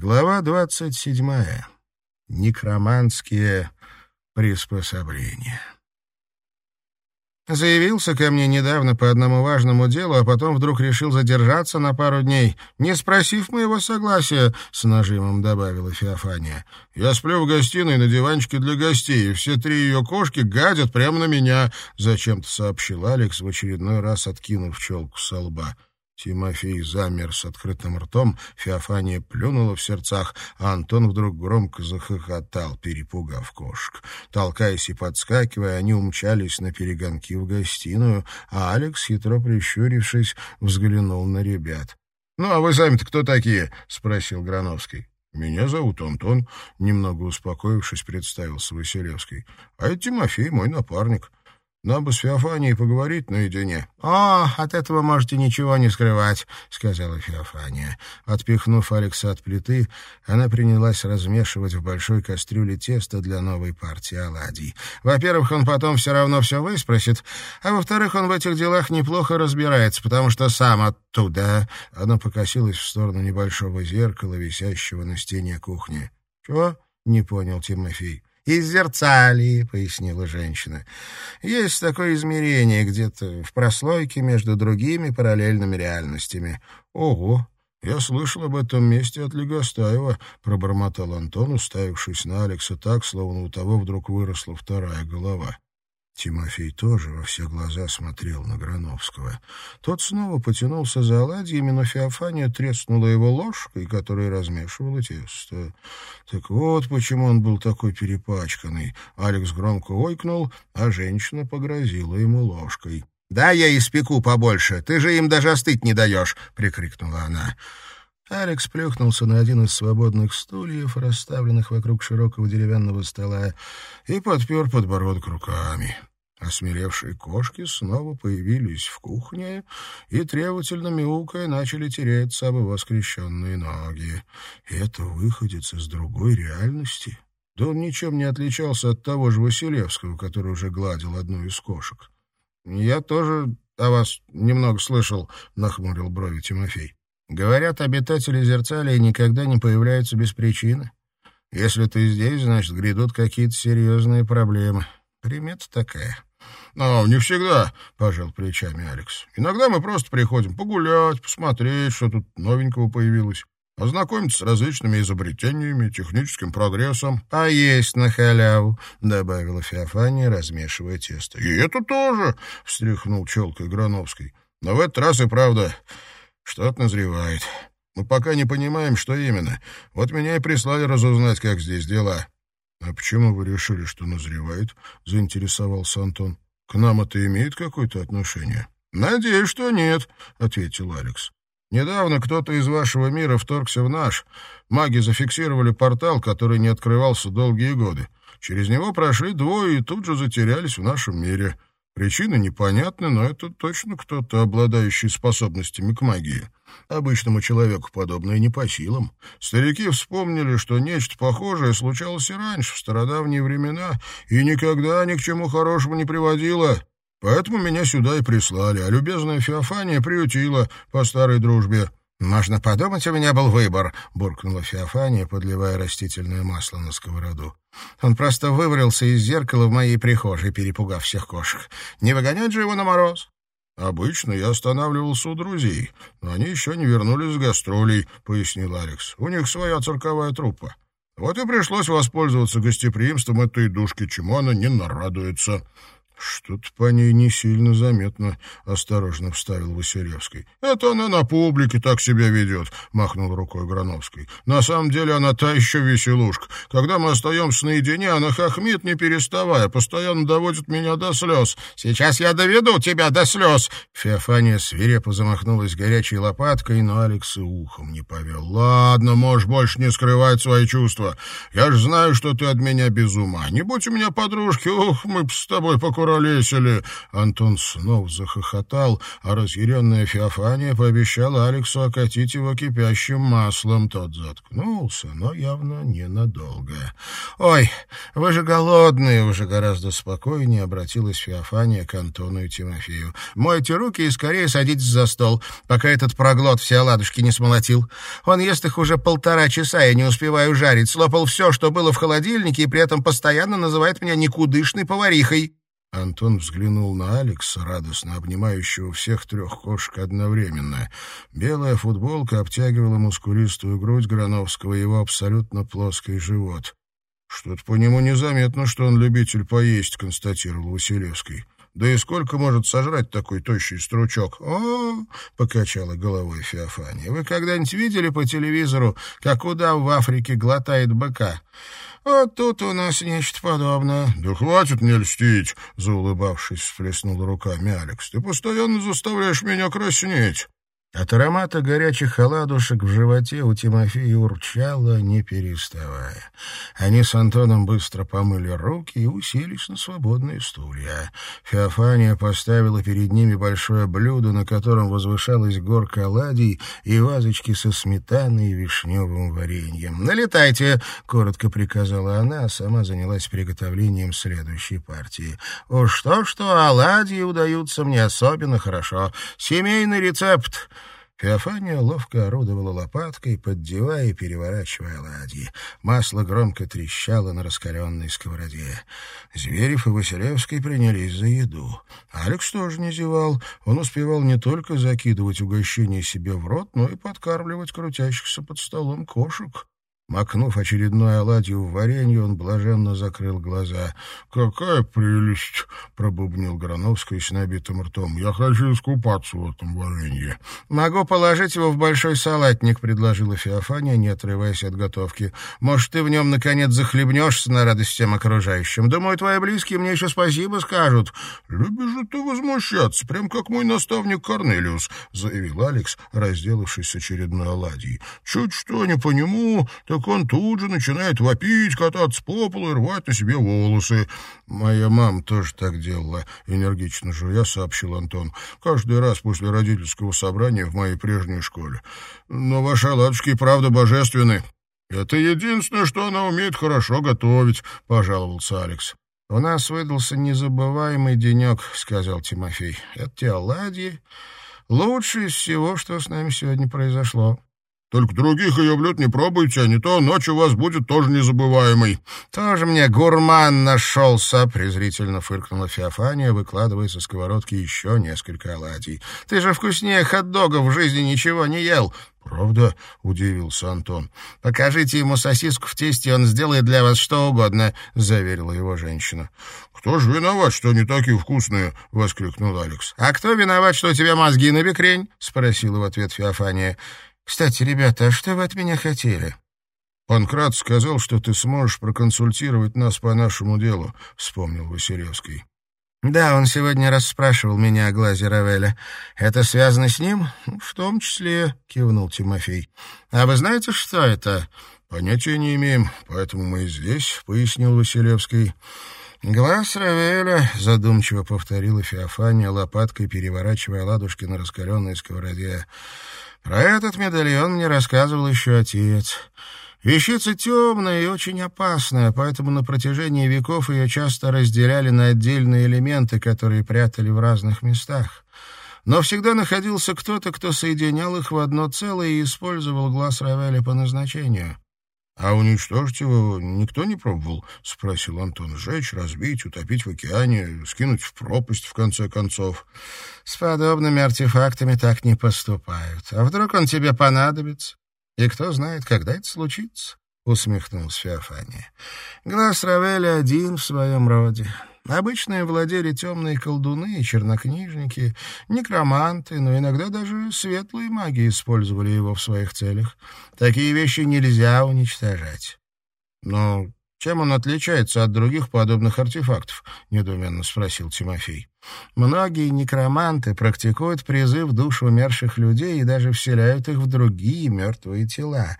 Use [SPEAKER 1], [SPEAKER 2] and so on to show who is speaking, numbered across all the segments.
[SPEAKER 1] Глава двадцать седьмая. Некроманские приспособления. Заявился ко мне недавно по одному важному делу, а потом вдруг решил задержаться на пару дней, не спросив моего согласия, — с нажимом добавила Феофания. «Я сплю в гостиной на диванчике для гостей, и все три ее кошки гадят прямо на меня», — зачем-то сообщил Алекс, в очередной раз откинув челку со лба. Тимофей замер с открытым ртом, Феофания плюнула в сердцах, а Антон вдруг громко захохотал, перепугав кошек. Толкаясь и подскакивая, они умчались на перегонки в гостиную, а Алекс, хитро прищурившись, взглянул на ребят. — Ну, а вы сами-то кто такие? — спросил Грановский. «Меня зовут Антон», — немного успокоившись, представился Василевский. «А это Тимофей, мой напарник. Нам бы с Феофанией поговорить наедине. — О, от этого можете ничего не скрывать, — сказала Феофания. Отпихнув Алекса от плиты, она принялась размешивать в большой кастрюле тесто для новой партии оладий. Во-первых, он потом все равно все выспросит, а во-вторых, он в этих делах неплохо разбирается, потому что сам оттуда... Она покосилась в сторону небольшого зеркала, висящего на стене кухни. — Чего? — не понял Тимофей. «Из зерцалии», — пояснила женщина. «Есть такое измерение где-то в прослойке между другими параллельными реальностями». «Ого! Я слышал об этом месте от Легостаева», — пробормотал Антон, уставившись на Алекса так, словно у того вдруг выросла вторая голова. Тимофей тоже во все глаза смотрел на Грановского. Тот снова потянулся за оладьями, но Феофания треснула его ложкой, которая размешивала тесто. Так вот, почему он был такой перепачканный. Алекс громко ойкнул, а женщина погрозила ему ложкой. «Да, я испеку побольше. Ты же им даже остыть не даешь!» — прикрикнула она. Алекс плюхнулся на один из свободных стульев, расставленных вокруг широкого деревянного стола, и подпер подбородок руками. Осмелевшие кошки снова появились в кухне и, требовательно мяукая, начали тереться об его скрещенные ноги. Это выходец из другой реальности. Да он ничем не отличался от того же Василевского, который уже гладил одну из кошек. «Я тоже о вас немного слышал», — нахмурил брови Тимофей. «Говорят, обитатели Зерцалия никогда не появляются без причины. Если ты здесь, значит, грядут какие-то серьезные проблемы. Примета такая». «Ну, не всегда», — пожал плечами Алекс. «Иногда мы просто приходим погулять, посмотреть, что тут новенького появилось, ознакомиться с различными изобретениями, техническим прогрессом». «А есть на халяву», — добавила Феофания, размешивая тесто.
[SPEAKER 2] «И это тоже», — встряхнул челкой Грановской. «Но в этот раз и правда что-то назревает. Мы пока не понимаем, что именно. Вот меня и прислали разузнать, как здесь дела». «А почему вы решили, что назревает?» — заинтересовался Антон. «К нам это имеет какое-то отношение?»
[SPEAKER 1] «Надеюсь, что нет», — ответил Алекс. «Недавно кто-то из вашего мира вторгся в наш. Маги зафиксировали портал, который не открывался долгие годы. Через него прошли двое и тут же затерялись в нашем мире. Причины непонятны, но это точно кто-то, обладающий способностями к магии. Обычному человеку подобное не по силам. Старики вспомнили, что нечто похожее случалось и раньше, в стародавние времена, и никогда ни к чему хорошему не приводило. Поэтому меня сюда и прислали, а любезная Феофания приютила по старой дружбе. «Можно подумать, у меня был выбор», — буркнула Феофания, подливая растительное масло на сковороду. «Он просто вывалился из зеркала в моей прихожей, перепугав всех кошек. Не выгонять же его на мороз».
[SPEAKER 2] «Обычно я останавливался у друзей, но они еще не вернулись с гастролей», — пояснил Алекс. «У них своя цирковая труппа. Вот и пришлось воспользоваться гостеприимством этой душки, чему она не нарадуется».
[SPEAKER 1] «Что-то по ней не сильно заметно», — осторожно вставил Василевский.
[SPEAKER 2] «Это она на публике так себя ведет», — махнул рукой Грановский. «На самом деле она та еще веселушка. Когда мы остаемся наедине, она хохмит, не переставая, постоянно доводит меня до слез. Сейчас я доведу тебя до слез!»
[SPEAKER 1] Феофания свирепо замахнулась горячей лопаткой, но Алекс и ухом не повел.
[SPEAKER 2] «Ладно, можешь больше не скрывать свои чувства. Я же знаю, что ты от меня без ума. Не будь у меня подружки, ух, мы б с тобой покурили покуролесили!» Антон снова захохотал, а разъяренная Феофания пообещала Алексу окатить его кипящим маслом. Тот заткнулся, но явно ненадолго. «Ой, вы же голодные!» — уже гораздо спокойнее обратилась Феофания к Антону и Тимофею. «Мойте руки и скорее садитесь за стол, пока этот проглот все оладушки не смолотил. Он ест их уже полтора часа, я не успеваю жарить, слопал все, что было в холодильнике, и при этом постоянно называет меня никудышной поварихой».
[SPEAKER 1] Антон взглянул на Алекса, радостно обнимающего всех трех кошек одновременно. Белая футболка обтягивала мускулистую грудь Грановского и его абсолютно плоский живот. «Что-то по нему незаметно, что он любитель поесть», — констатировал Василевский. «Да и сколько может сожрать такой тощий стручок?» «О!» — покачала головой Феофания. «Вы когда-нибудь видели по телевизору, как удав в Африке глотает быка?» «Вот тут у нас нечто подобное».
[SPEAKER 2] «Да хватит мне льстить!» — заулыбавшись, всплеснул руками Алекс. «Ты постоянно заставляешь меня краснеть».
[SPEAKER 1] От аромата горячих оладушек в животе у Тимофея урчало, не переставая. Они с Антоном быстро помыли руки и уселись на свободные стулья. Феофания поставила перед ними большое блюдо, на котором возвышалась горка оладий и вазочки со сметаной и вишневым вареньем. «Налетайте!» — коротко приказала она, а сама занялась приготовлением следующей партии. «Уж что-что, оладьи удаются мне особенно хорошо. Семейный рецепт!» Феофания ловко орудовала лопаткой, поддевая и переворачивая оладьи. Масло громко трещало на раскаленной сковороде. Зверев и Василевский принялись за еду. Алекс тоже не зевал. Он успевал не только закидывать угощение себе в рот, но и подкармливать крутящихся под столом кошек. Макнув очередной оладью в варенье, он блаженно закрыл глаза. «Какая прелесть!» — пробубнил Грановский с набитым ртом. «Я хочу искупаться в этом варенье». «Могу положить его в большой салатник», — предложила Феофания, не отрываясь от готовки. «Может, ты в нем, наконец, захлебнешься на радость всем окружающим. Думаю, твои близкие мне еще спасибо скажут».
[SPEAKER 2] «Любишь же ты возмущаться, прям как мой наставник Корнелиус», — заявил Алекс, разделавшись с очередной оладьей. «Чуть что не по нему, так он тут же начинает вопить, кататься по полу и рвать на себе волосы. Моя мама тоже так делала, энергично жуя, сообщил Антон. Каждый раз после родительского собрания в моей прежней школе. Но ваши оладушки правда божественны. Это единственное, что она умеет хорошо готовить, пожаловался Алекс.
[SPEAKER 1] «У нас выдался незабываемый денек», — сказал Тимофей. «Это те оладьи. Лучшее из всего, что с нами сегодня произошло».
[SPEAKER 2] Только других ее блюд не пробуйте, а не то ночь у вас будет тоже незабываемой».
[SPEAKER 1] «Тоже мне гурман нашелся», — презрительно фыркнула Феофания, выкладывая со сковородки еще несколько оладий. «Ты же вкуснее хот-догов в жизни ничего не ел».
[SPEAKER 2] «Правда?» — удивился Антон.
[SPEAKER 1] «Покажите ему сосиску в тесте, он сделает для вас что угодно», — заверила его женщина.
[SPEAKER 2] «Кто же виноват, что они такие вкусные?» — воскликнул Алекс.
[SPEAKER 1] «А кто виноват, что у тебя мозги на бекрень?» — спросила в ответ Феофания. «Кстати, ребята, а что вы от меня хотели?»
[SPEAKER 2] «Панкрат сказал, что ты сможешь проконсультировать нас по нашему делу», — вспомнил Василевский.
[SPEAKER 1] «Да, он сегодня расспрашивал меня о глазе Равеля. Это связано с ним?» «В том числе», — кивнул Тимофей. «А вы знаете, что это?»
[SPEAKER 2] «Понятия не имеем, поэтому мы и здесь», — пояснил Василевский.
[SPEAKER 1] «Глаз Равеля», — задумчиво повторила Феофания, лопаткой переворачивая ладушки на раскаленной сковороде. Про этот медальон мне рассказывал еще отец. Вещица темная и очень опасная, поэтому на протяжении веков ее часто разделяли на отдельные элементы, которые прятали в разных местах. Но всегда находился кто-то, кто соединял их в одно целое и использовал глаз Равеля по назначению.
[SPEAKER 2] «А уничтожить его никто не пробовал?» — спросил Антон. «Сжечь, разбить, утопить в океане, скинуть в пропасть, в конце концов».
[SPEAKER 1] «С подобными артефактами так не поступают. А вдруг он тебе понадобится? И кто знает, когда это случится?» — усмехнулся Феофания. «Глаз Равеля один в своем роде. Обычные владели темные колдуны и чернокнижники, некроманты, но иногда даже светлые маги использовали его в своих целях. Такие вещи нельзя уничтожать.
[SPEAKER 2] Но чем он отличается от других подобных артефактов? недоуменно спросил Тимофей.
[SPEAKER 1] Многие некроманты практикуют призыв душ умерших людей и даже вселяют их в другие мертвые тела.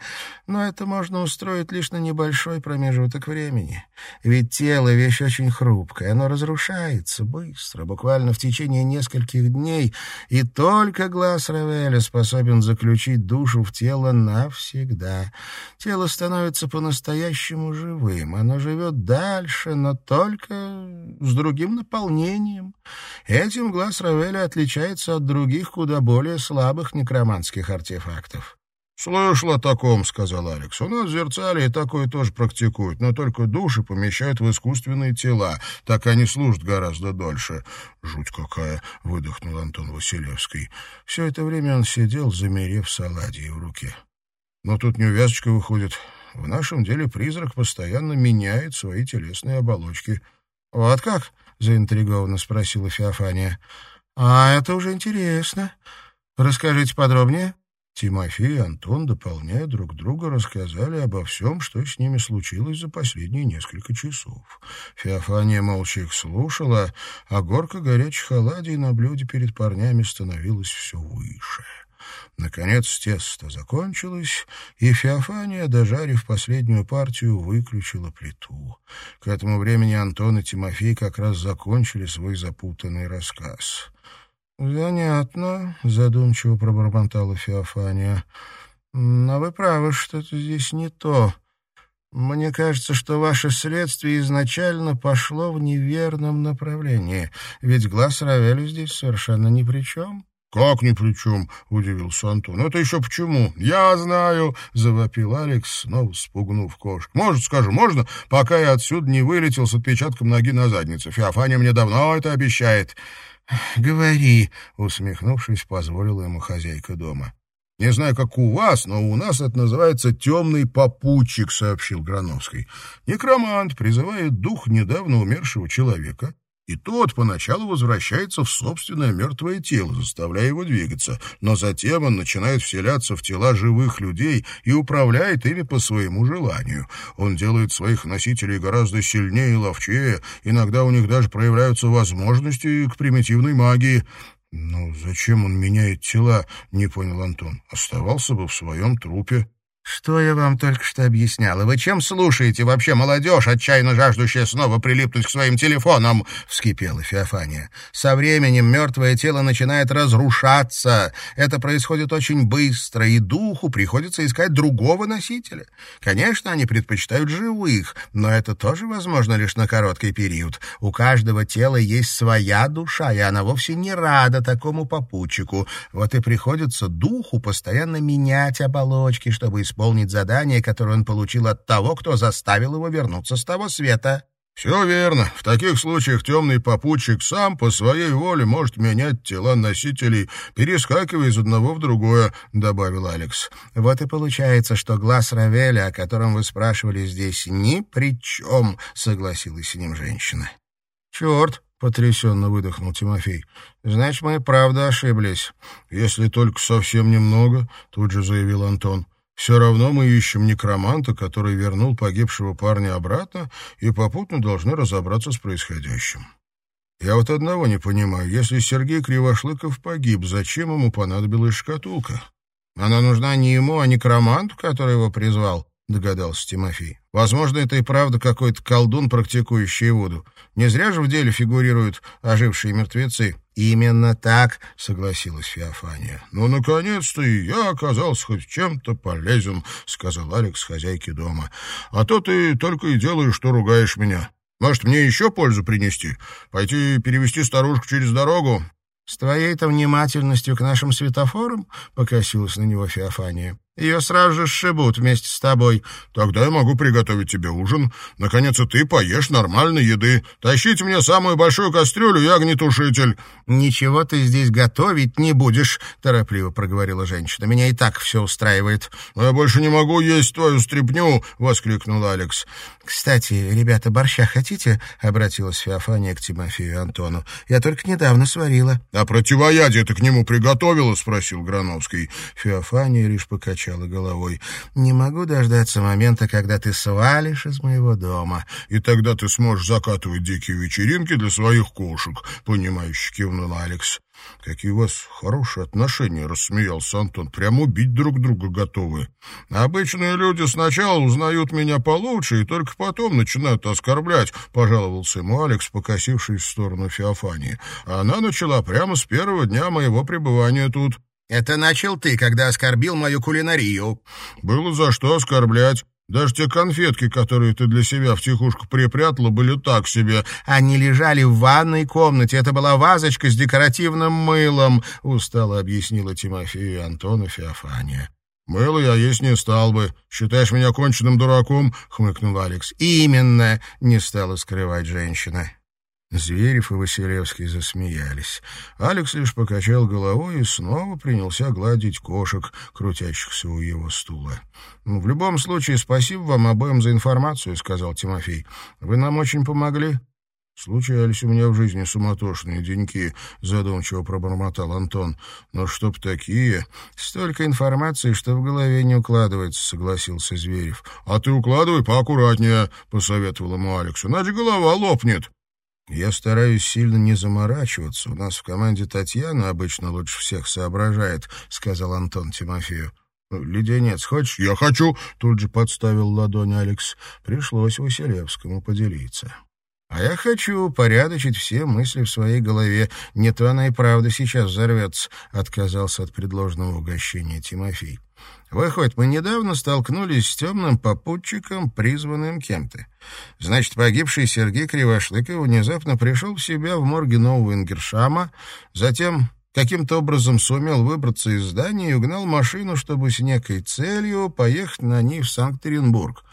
[SPEAKER 1] Но это можно устроить лишь на небольшой промежуток времени. Ведь тело — вещь очень хрупкая, оно разрушается быстро, буквально в течение нескольких дней, и только глаз Равеля способен заключить душу в тело навсегда. Тело становится по-настоящему живым, оно живет дальше, но только с другим наполнением. Этим глаз Равеля отличается от других куда более слабых некроманских артефактов.
[SPEAKER 2] «Слышал о таком», — сказал Алекс. «У нас Зерцалии такое тоже практикуют, но только души помещают в искусственные тела. Так они служат гораздо дольше». «Жуть какая!» — выдохнул Антон Василевский. Все это время он сидел, замерев с оладьей в руке. «Но тут неувязочка выходит. В нашем деле призрак постоянно меняет свои телесные оболочки».
[SPEAKER 1] «Вот как?» — заинтригованно спросила Феофания. «А это уже интересно. Расскажите подробнее».
[SPEAKER 2] Тимофей и Антон, дополняя друг друга, рассказали обо всем, что с ними случилось за последние несколько часов. Феофания молча их слушала, а горка горячих оладий на блюде перед парнями становилась все выше. Наконец тесто закончилось, и Феофания, дожарив последнюю партию, выключила плиту. К этому времени Антон и Тимофей как раз закончили свой запутанный рассказ.
[SPEAKER 1] «Занятно», — задумчиво пробормотала Феофания. «Но вы правы, что-то здесь не то. Мне кажется, что ваше следствие изначально пошло в неверном направлении, ведь глаз Равеля здесь совершенно ни при чем».
[SPEAKER 2] «Как ни при чем?» — удивился Антон. «Это еще почему?» «Я знаю!» — завопил Алекс, снова спугнув кошку. «Может, скажу, можно, пока я отсюда не вылетел с отпечатком ноги на заднице? Феофания мне давно это обещает».
[SPEAKER 1] «Говори», — усмехнувшись, позволила ему хозяйка дома.
[SPEAKER 2] «Не знаю, как у вас, но у нас это называется темный попутчик», — сообщил Грановский. «Некромант призывает дух недавно умершего человека и тот поначалу возвращается в собственное мертвое тело, заставляя его двигаться, но затем он начинает вселяться в тела живых людей и управляет ими по своему желанию. Он делает своих носителей гораздо сильнее и ловчее, иногда у них даже проявляются возможности к примитивной магии. «Ну, зачем он меняет тела?» — не понял Антон. «Оставался бы в своем трупе».
[SPEAKER 1] «Что я вам только что объясняла? Вы чем слушаете вообще молодежь, отчаянно жаждущая снова прилипнуть к своим телефонам?» — вскипела Феофания. «Со временем мертвое тело начинает разрушаться. Это происходит очень быстро, и духу приходится искать другого носителя. Конечно, они предпочитают живых, но это тоже возможно лишь на короткий период. У каждого тела есть своя душа, и она вовсе не рада такому попутчику. Вот и приходится духу постоянно менять оболочки, чтобы использовать исполнить задание, которое он получил от того, кто заставил его вернуться с того света.
[SPEAKER 2] «Все верно. В таких случаях темный попутчик сам по своей воле может менять тела носителей, перескакивая из одного в другое», — добавил Алекс.
[SPEAKER 1] «Вот и получается, что глаз Равеля, о котором вы спрашивали здесь, ни при чем», — согласилась с ним женщина.
[SPEAKER 2] «Черт!» — потрясенно выдохнул Тимофей. «Значит, мы правда ошиблись. Если только совсем немного», — тут же заявил Антон. Все равно мы ищем некроманта, который вернул погибшего парня обратно, и попутно должны разобраться с происходящим. Я вот одного не понимаю. Если Сергей Кривошлыков погиб, зачем ему понадобилась шкатулка?
[SPEAKER 1] Она нужна не ему, а некроманту, который его призвал, догадался Тимофей. Возможно, это и правда какой-то колдун, практикующий воду. Не зря же в деле фигурируют ожившие мертвецы.
[SPEAKER 2] «Именно так», — согласилась Феофания. «Ну, наконец-то и я оказался хоть чем-то полезен», — сказал Алекс хозяйке дома. «А то ты только и делаешь, что ругаешь меня. Может, мне еще пользу принести? Пойти перевести старушку через дорогу?»
[SPEAKER 1] «С твоей-то внимательностью к нашим светофорам?» — покосилась на него Феофания. Ее сразу же сшибут вместе с тобой.
[SPEAKER 2] Тогда я могу приготовить тебе ужин. Наконец, и ты поешь нормальной еды. Тащите мне самую большую кастрюлю и огнетушитель».
[SPEAKER 1] «Ничего ты здесь готовить не будешь», — торопливо проговорила женщина. «Меня и так все устраивает».
[SPEAKER 2] «Я больше не могу есть твою стряпню», — воскликнул Алекс.
[SPEAKER 1] «Кстати, ребята, борща хотите?» — обратилась Феофания к Тимофею и Антону. «Я только недавно сварила».
[SPEAKER 2] «А противоядие ты к нему приготовила?» — спросил Грановский. Феофания лишь покачала
[SPEAKER 1] покачала головой. «Не могу дождаться момента, когда ты свалишь из моего дома».
[SPEAKER 2] «И тогда ты сможешь закатывать дикие вечеринки для своих кошек», — понимающе кивнул Алекс. «Какие у вас хорошие отношения», — рассмеялся Антон. «Прямо убить друг друга готовы. Обычные люди сначала узнают меня получше и только потом начинают оскорблять», — пожаловался ему Алекс, покосившись в сторону Феофании. «Она начала прямо с первого дня моего пребывания тут».
[SPEAKER 1] «Это начал ты, когда оскорбил мою кулинарию».
[SPEAKER 2] «Было за что оскорблять». Даже те конфетки, которые ты для себя втихушку припрятала, были так себе.
[SPEAKER 1] Они лежали в ванной комнате. Это была вазочка с декоративным мылом, — устало объяснила Тимофею Антону Феофания.
[SPEAKER 2] «Мыло я есть не стал бы. Считаешь меня конченным дураком?» — хмыкнул Алекс.
[SPEAKER 1] «Именно!» — не стала скрывать женщина.
[SPEAKER 2] Зверев и Василевский засмеялись. Алекс лишь покачал головой и снова принялся гладить кошек, крутящихся у его стула.
[SPEAKER 1] «Ну, «В любом случае, спасибо вам обоим за информацию», — сказал Тимофей. «Вы нам очень помогли».
[SPEAKER 2] «Случались у меня в жизни суматошные деньки», — задумчиво пробормотал Антон. «Но чтоб такие...»
[SPEAKER 1] «Столько информации, что в голове не укладывается», — согласился Зверев.
[SPEAKER 2] «А ты укладывай поаккуратнее», — посоветовал ему Алекс, «иначе голова лопнет».
[SPEAKER 1] Я стараюсь сильно не заморачиваться. У нас в команде Татьяна обычно лучше всех соображает, — сказал Антон Тимофею. «Ну, «Леденец хочешь?»
[SPEAKER 2] «Я хочу!»
[SPEAKER 1] — тут же подставил ладонь Алекс. Пришлось Василевскому поделиться. «А я хочу порядочить все мысли в своей голове. Не то она и правда сейчас взорвется», — отказался от предложенного угощения Тимофей. Выходит, мы недавно столкнулись с темным попутчиком, призванным кем-то. Значит, погибший Сергей Кривошлыков внезапно пришел в себя в морге Нового Ингершама, затем каким-то образом сумел выбраться из здания и угнал машину, чтобы с некой целью поехать на ней в Санкт-Петербург.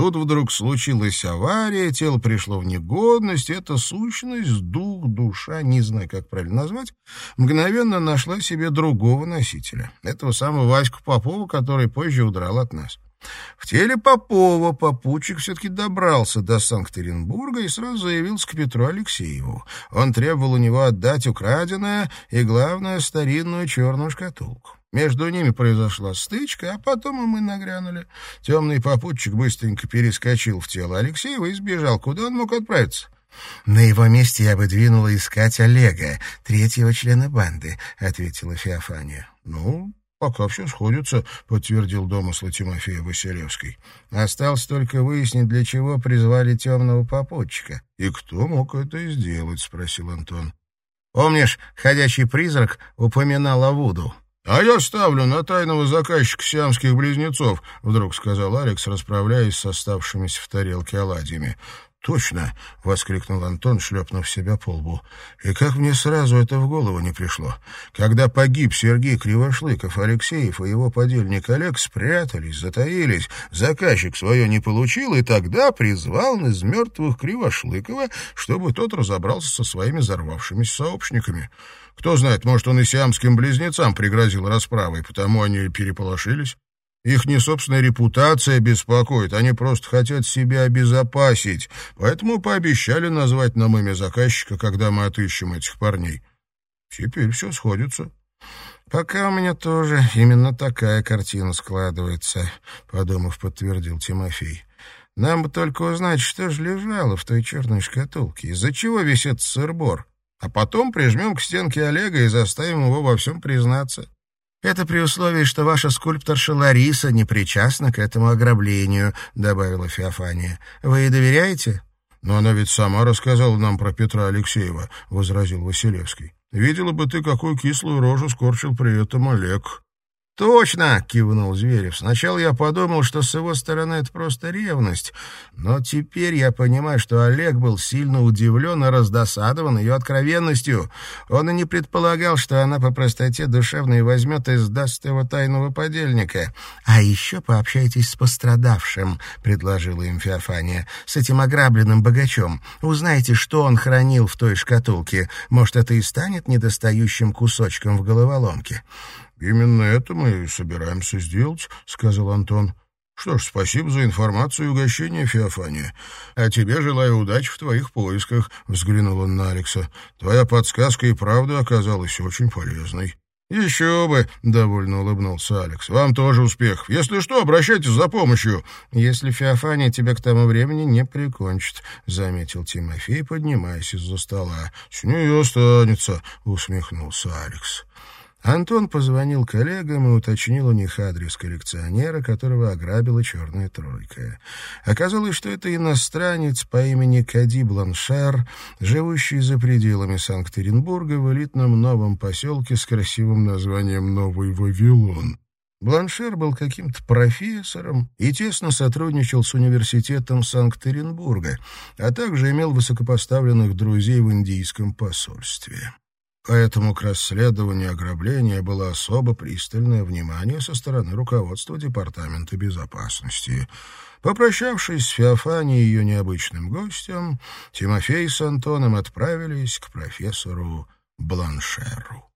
[SPEAKER 1] Тут вдруг случилась авария, тело пришло в негодность, эта сущность, дух, душа, не знаю, как правильно назвать, мгновенно нашла себе другого носителя, этого самого Ваську Попова, который позже удрал от нас. В теле Попова попутчик все-таки добрался до Санкт-Петербурга и сразу заявился к Петру Алексееву. Он требовал у него отдать украденное и, главное, старинную черную шкатулку. Между ними произошла стычка, а потом и мы нагрянули. Темный попутчик быстренько перескочил в тело Алексеева и сбежал. Куда он мог отправиться? «На его месте я бы двинула искать Олега, третьего члена банды», — ответила Феофания.
[SPEAKER 2] «Ну, пока все сходится», — подтвердил домыслы Тимофея Василевский.
[SPEAKER 1] «Осталось только выяснить, для чего призвали темного попутчика».
[SPEAKER 2] «И кто мог это сделать?» — спросил Антон.
[SPEAKER 1] «Помнишь, ходячий призрак упоминал о Вуду?»
[SPEAKER 2] «А я ставлю на тайного заказчика сиамских близнецов», — вдруг сказал Алекс, расправляясь с оставшимися в тарелке оладьями.
[SPEAKER 1] «Точно!» — воскликнул Антон, шлепнув себя по лбу. «И как мне сразу это в голову не пришло? Когда погиб Сергей Кривошлыков, Алексеев и его подельник Олег спрятались, затаились, заказчик свое не получил, и тогда призвал из мертвых Кривошлыкова, чтобы тот разобрался со своими взорвавшимися сообщниками. Кто знает, может, он и сиамским близнецам пригрозил расправой, потому они переполошились. Их не собственная репутация беспокоит, они просто хотят себя обезопасить, поэтому пообещали назвать нам имя заказчика, когда мы отыщем этих парней. Теперь все сходится. «Пока у меня тоже именно такая картина складывается», — подумав, подтвердил Тимофей. «Нам бы только узнать, что же лежало в той черной шкатулке, из-за чего этот сырбор а потом прижмем к стенке Олега и заставим его во всем признаться. Это при условии, что ваша скульпторша Лариса не причастна к этому ограблению, добавила Феофания. Вы ей доверяете?
[SPEAKER 2] Но она ведь сама рассказала нам про Петра Алексеева, возразил Василевский. Видела бы ты, какую кислую рожу скорчил при этом Олег.
[SPEAKER 1] «Точно!» — кивнул Зверев. «Сначала я подумал, что с его стороны это просто ревность, но теперь я понимаю, что Олег был сильно удивлен и раздосадован ее откровенностью. Он и не предполагал, что она по простоте душевной возьмет и сдаст его тайного подельника. А еще пообщайтесь с пострадавшим», — предложила им Феофания, — «с этим ограбленным богачом. Узнайте, что он хранил в той шкатулке. Может, это и станет недостающим кусочком в головоломке».
[SPEAKER 2] «Именно это мы и собираемся сделать», — сказал Антон. «Что ж, спасибо за информацию и угощение, Феофания. А тебе желаю удачи в твоих поисках», — взглянул он на Алекса. «Твоя подсказка и правда оказалась очень полезной». «Еще бы!» — довольно улыбнулся Алекс. «Вам тоже успех. Если что, обращайтесь за помощью».
[SPEAKER 1] «Если Феофания тебя к тому времени не прикончит», — заметил Тимофей, поднимаясь из-за стола.
[SPEAKER 2] «С нее останется», — усмехнулся Алекс.
[SPEAKER 1] Антон позвонил коллегам и уточнил у них адрес коллекционера, которого ограбила «Черная тройка». Оказалось, что это иностранец по имени Кади Бланшар, живущий за пределами Санкт-Петербурга в элитном новом поселке с красивым названием «Новый Вавилон». Бланшер был каким-то профессором и тесно сотрудничал с университетом Санкт-Петербурга, а также имел высокопоставленных друзей в индийском посольстве. Поэтому к расследованию ограбления было особо пристальное внимание со стороны руководства Департамента безопасности. Попрощавшись с Феофанией и ее необычным гостем, Тимофей с Антоном отправились к профессору Бланшеру.